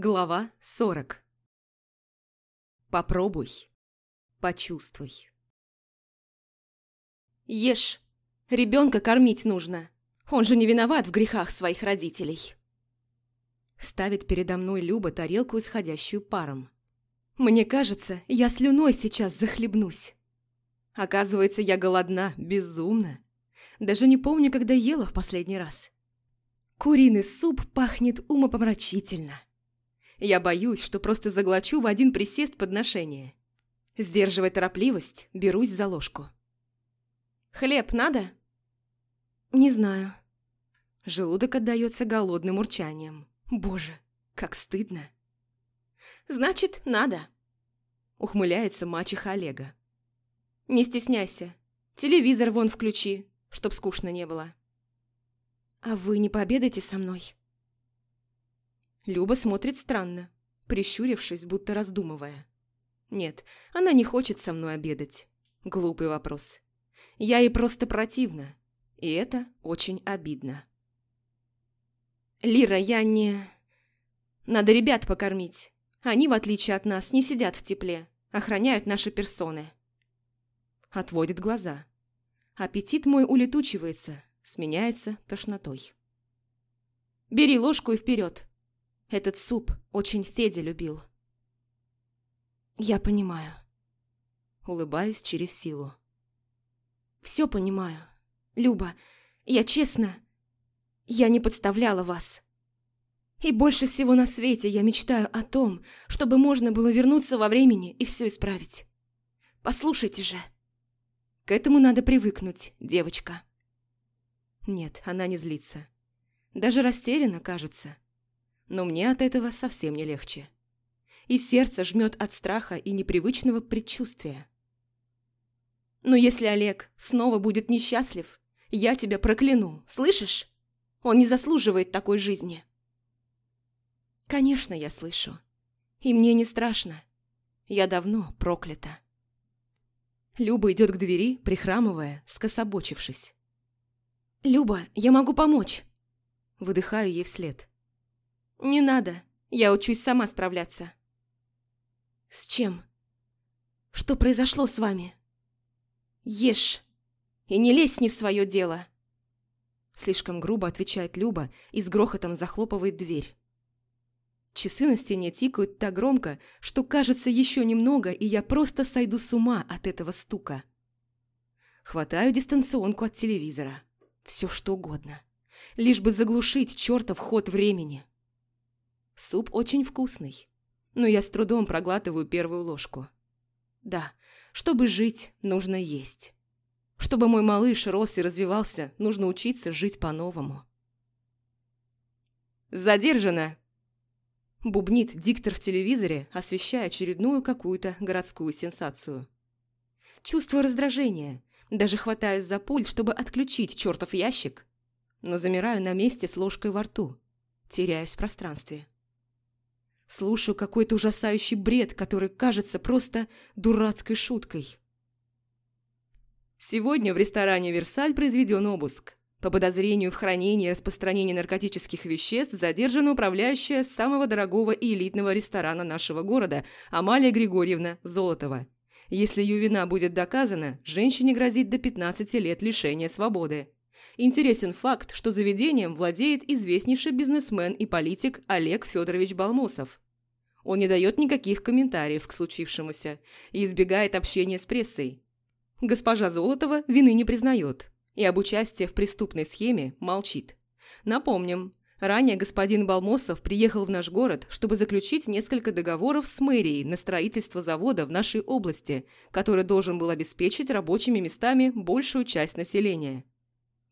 Глава 40 Попробуй. Почувствуй. Ешь. Ребенка кормить нужно. Он же не виноват в грехах своих родителей. Ставит передо мной Люба тарелку, исходящую паром. Мне кажется, я слюной сейчас захлебнусь. Оказывается, я голодна, безумно. Даже не помню, когда ела в последний раз. Куриный суп пахнет умопомрачительно. Я боюсь, что просто заглочу в один присест подношение. Сдерживая торопливость, берусь за ложку. «Хлеб надо?» «Не знаю». Желудок отдается голодным урчанием. Боже, как стыдно. «Значит, надо», — ухмыляется мачеха Олега. «Не стесняйся. Телевизор вон включи, чтоб скучно не было». «А вы не пообедаете со мной?» Люба смотрит странно, прищурившись, будто раздумывая. Нет, она не хочет со мной обедать. Глупый вопрос. Я ей просто противна, и это очень обидно. «Лира, я не...» «Надо ребят покормить. Они, в отличие от нас, не сидят в тепле, охраняют наши персоны». Отводит глаза. Аппетит мой улетучивается, сменяется тошнотой. «Бери ложку и вперед. Этот суп очень Федя любил». «Я понимаю». Улыбаюсь через силу. «Все понимаю. Люба, я честно... Я не подставляла вас. И больше всего на свете я мечтаю о том, чтобы можно было вернуться во времени и все исправить. Послушайте же. К этому надо привыкнуть, девочка». Нет, она не злится. Даже растеряна, кажется. Но мне от этого совсем не легче. И сердце жмет от страха и непривычного предчувствия. Но если Олег снова будет несчастлив, я тебя прокляну, слышишь? Он не заслуживает такой жизни. Конечно, я слышу. И мне не страшно. Я давно проклята. Люба идет к двери, прихрамывая, скособочившись. «Люба, я могу помочь!» Выдыхаю ей вслед. «Не надо, я учусь сама справляться». «С чем? Что произошло с вами?» «Ешь и не лезь не в свое дело!» Слишком грубо отвечает Люба и с грохотом захлопывает дверь. Часы на стене тикают так громко, что кажется еще немного, и я просто сойду с ума от этого стука. Хватаю дистанционку от телевизора все что угодно. Лишь бы заглушить чертов ход времени. Суп очень вкусный, но я с трудом проглатываю первую ложку. Да, чтобы жить, нужно есть. Чтобы мой малыш рос и развивался, нужно учиться жить по-новому. «Задержано!» Бубнит диктор в телевизоре, освещая очередную какую-то городскую сенсацию. Чувство раздражения, даже хватаюсь за пульт, чтобы отключить чертов ящик, но замираю на месте с ложкой во рту, теряюсь в пространстве. Слушаю какой-то ужасающий бред, который кажется просто дурацкой шуткой. Сегодня в ресторане «Версаль» произведен обыск. По подозрению в хранении и распространении наркотических веществ задержана управляющая самого дорогого и элитного ресторана нашего города Амалия Григорьевна Золотова. Если ее вина будет доказана, женщине грозит до 15 лет лишения свободы. Интересен факт, что заведением владеет известнейший бизнесмен и политик Олег Федорович Балмосов. Он не дает никаких комментариев к случившемуся и избегает общения с прессой. Госпожа Золотова вины не признает и об участии в преступной схеме молчит. Напомним, Ранее господин Балмосов приехал в наш город, чтобы заключить несколько договоров с мэрией на строительство завода в нашей области, который должен был обеспечить рабочими местами большую часть населения.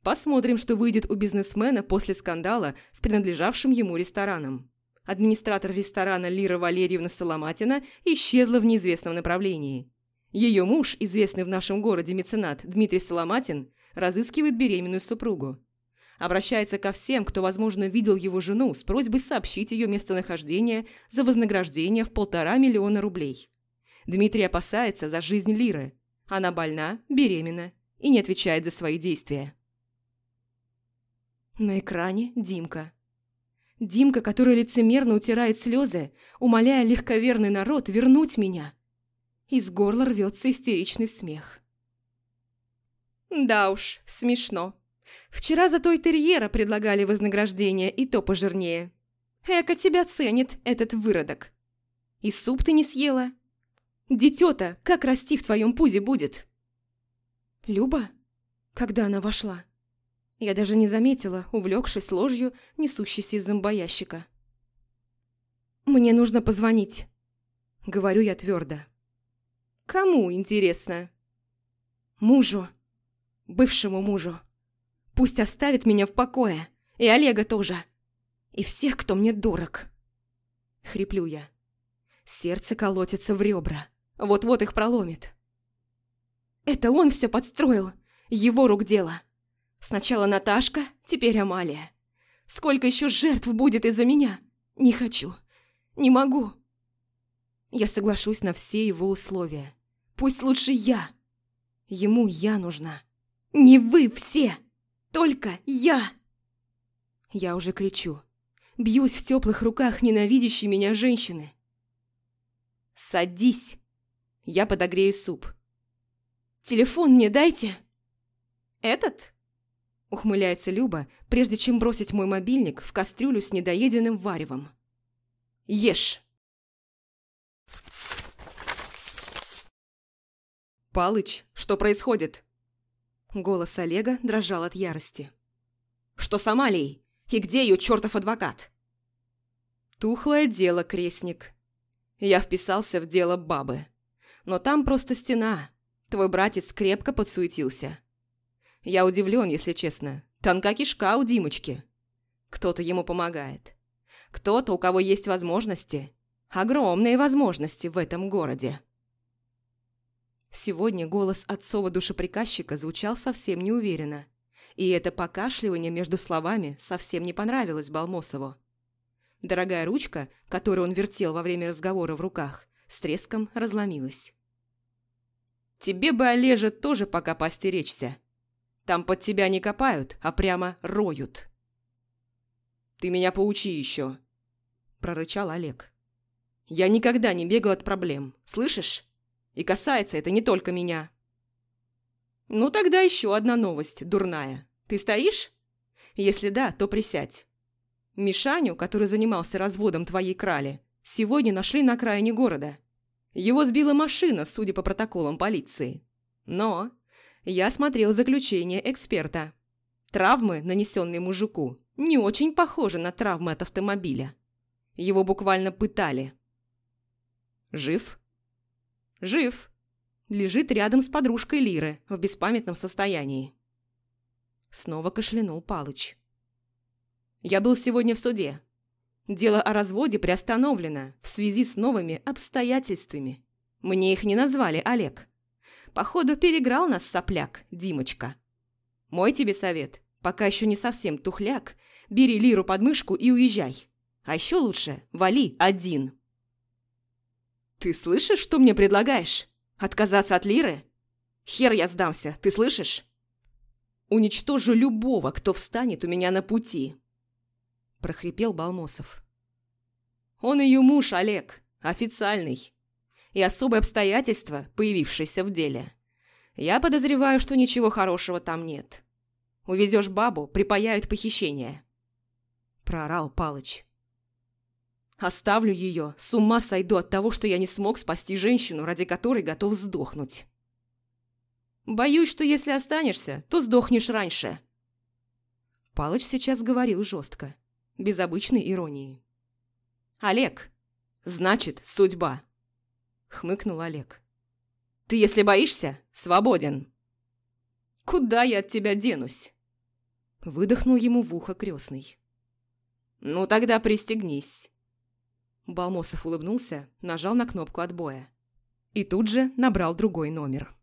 Посмотрим, что выйдет у бизнесмена после скандала с принадлежавшим ему рестораном. Администратор ресторана Лира Валерьевна Соломатина исчезла в неизвестном направлении. Ее муж, известный в нашем городе меценат Дмитрий Соломатин, разыскивает беременную супругу обращается ко всем, кто, возможно, видел его жену, с просьбой сообщить ее местонахождение за вознаграждение в полтора миллиона рублей. Дмитрий опасается за жизнь Лиры. Она больна, беременна и не отвечает за свои действия. На экране Димка. Димка, который лицемерно утирает слезы, умоляя легковерный народ вернуть меня. Из горла рвется истеричный смех. Да уж, смешно. Вчера за той терьера предлагали вознаграждение, и то пожирнее. Эка тебя ценит этот выродок. И суп ты не съела. Дитё-то как расти в твоем пузе будет? Люба? Когда она вошла? Я даже не заметила, увлекшись ложью, несущейся из зомбоящика. «Мне нужно позвонить», — говорю я твердо. «Кому, интересно?» «Мужу. Бывшему мужу. Пусть оставит меня в покое. И Олега тоже. И всех, кто мне дорог». Хриплю я. Сердце колотится в ребра. Вот-вот их проломит. «Это он все подстроил. Его рук дело. Сначала Наташка, теперь Амалия. Сколько еще жертв будет из-за меня? Не хочу. Не могу. Я соглашусь на все его условия. Пусть лучше я. Ему я нужна. Не вы все. Только я. Я уже кричу. Бьюсь в теплых руках ненавидящей меня женщины. Садись. Я подогрею суп. Телефон мне дайте. Этот? Ухмыляется Люба, прежде чем бросить мой мобильник в кастрюлю с недоеденным варевом. Ешь. «Палыч, что происходит?» Голос Олега дрожал от ярости. «Что с Амалией? И где ее чертов адвокат?» Тухлое дело, крестник. Я вписался в дело бабы. Но там просто стена. Твой братец крепко подсуетился. Я удивлен, если честно. Тонка кишка у Димочки. Кто-то ему помогает. Кто-то, у кого есть возможности. Огромные возможности в этом городе. Сегодня голос отцова душеприказчика звучал совсем неуверенно. И это покашливание между словами совсем не понравилось Балмосову. Дорогая ручка, которую он вертел во время разговора в руках, с треском разломилась. «Тебе бы, Олежа, тоже пока постеречься», там под тебя не копают, а прямо роют. «Ты меня поучи еще», – прорычал Олег. «Я никогда не бегал от проблем, слышишь? И касается это не только меня». «Ну тогда еще одна новость, дурная. Ты стоишь? Если да, то присядь. Мишаню, который занимался разводом твоей крали, сегодня нашли на окраине города. Его сбила машина, судя по протоколам полиции. Но я смотрел заключение эксперта. Травмы, нанесенные мужику, не очень похожи на травмы от автомобиля. Его буквально пытали. Жив? Жив. Лежит рядом с подружкой Лиры в беспамятном состоянии. Снова кашлянул Палыч. Я был сегодня в суде. Дело о разводе приостановлено в связи с новыми обстоятельствами. Мне их не назвали, Олег. Походу, переграл нас сопляк, Димочка. Мой тебе совет, пока еще не совсем тухляк, бери лиру под мышку и уезжай. А еще лучше, вали один. Ты слышишь, что мне предлагаешь? Отказаться от лиры? Хер я сдамся, ты слышишь? Уничтожу любого, кто встанет у меня на пути. Прохрипел Балмосов. Он ее муж, Олег, официальный и особые обстоятельства, появившиеся в деле. Я подозреваю, что ничего хорошего там нет. Увезешь бабу, припаяют похищение. Проорал Палыч. Оставлю ее, с ума сойду от того, что я не смог спасти женщину, ради которой готов сдохнуть. Боюсь, что если останешься, то сдохнешь раньше. Палыч сейчас говорил жестко, без обычной иронии. Олег, значит, судьба хмыкнул Олег. «Ты, если боишься, свободен». «Куда я от тебя денусь?» Выдохнул ему в ухо крестный. «Ну тогда пристегнись». Балмосов улыбнулся, нажал на кнопку отбоя. И тут же набрал другой номер.